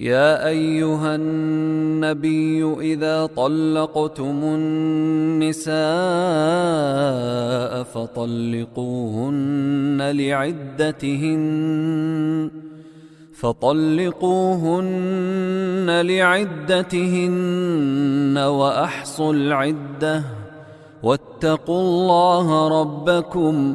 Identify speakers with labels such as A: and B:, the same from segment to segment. A: يا ايها النبي اذا طلقتم النساء فطلقوهن لعدتهن فطلقوهن لعدتهن واحصوا العده واتقوا الله ربكم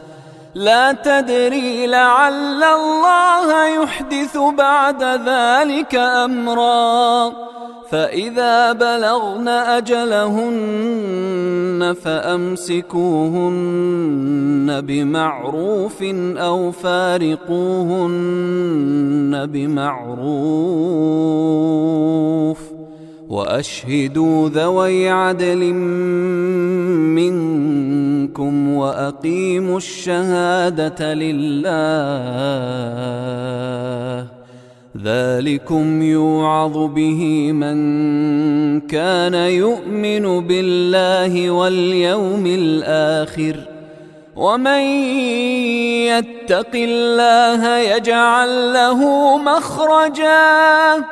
A: لا تدري لعل الله يحدث بعد ذلك امرا فاذا بلغن اجلهن فامسكوهن بمعروف او فارقوهن بمعروف واشهدوا ذوي عدل منكم واقيموا الشهاده لله ذلكم يوعظ به من كان يؤمن بالله واليوم الاخر ومن يتق الله يجعل له مخرجا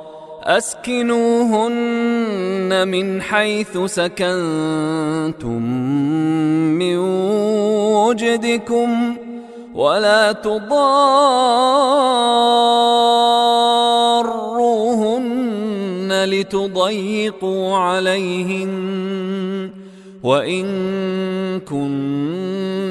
A: اسكنوهن من حيث سكنتم من وجدكم ولا تضاروهن لتضيقوا عليهن وان كنتم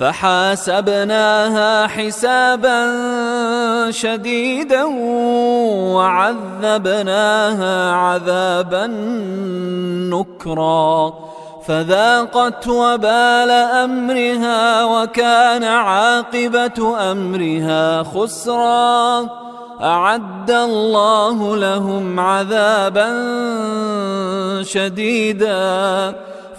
A: فحاسبناها حسابا شديدا وعذبناها عذابا نكرا فذاقت وبال امرها وكان عاقبه امرها خسرا اعد الله لهم عذابا شديدا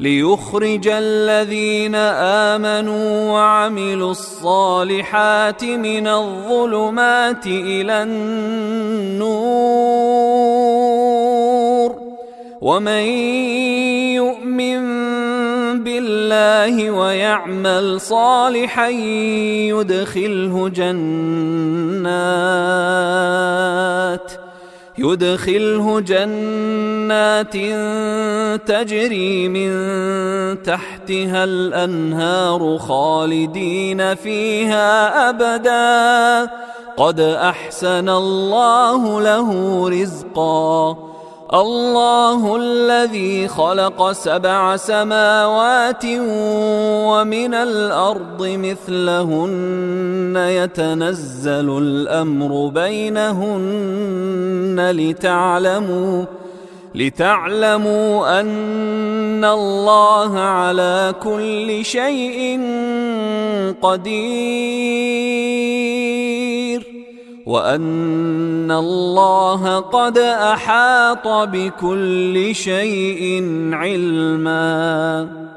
A: ليخرج الذين آمنوا وعملوا الصالحات من الظلمات إلى النور ومن يؤمن بالله ويعمل صالحا يدخله جنات ۖ يدخله جنات تجري من تحتها الانهار خالدين فيها ابدا قد احسن الله له رزقا الله الذي خلق سبع سماوات ومن الارض مثلهن يتنزل الامر بينهن لتعلموا لتعلموا ان الله على كل شيء قدير وان الله قد احاط بكل شيء علما